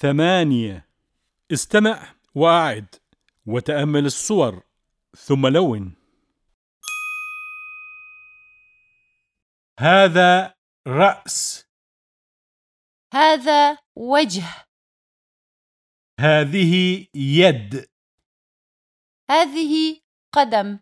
ثمانية. استمع وأعد وتأمل الصور ثم لون. هذا رأس. هذا وجه. هذه يد. هذه قدم.